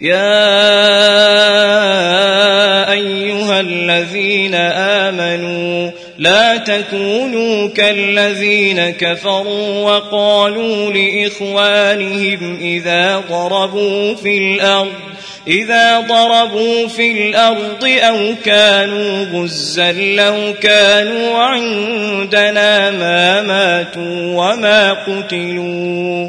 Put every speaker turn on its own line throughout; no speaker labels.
يا أيها الذين آمنوا لا تكونوا كالذين كفروا وقالوا لإخوانهم إذا ضربوا في الأرض إذا ضربوا في الأرض أو كانوا غزا لو كانوا عندنا ما ماتوا وما قتلوا.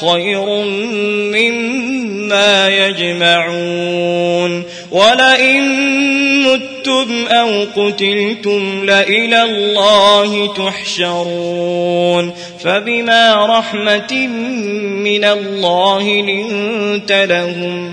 خير مما يجمعون. ولئن متم أو قتلتم لإلى الله تحشرون. فبما رحمة من الله لنت لهم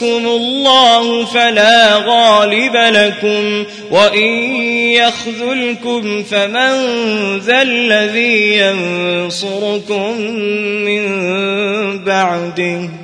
ينصركم الله فلا غالب لكم وإن يخذلكم فمن ذا الذي ينصركم من بعده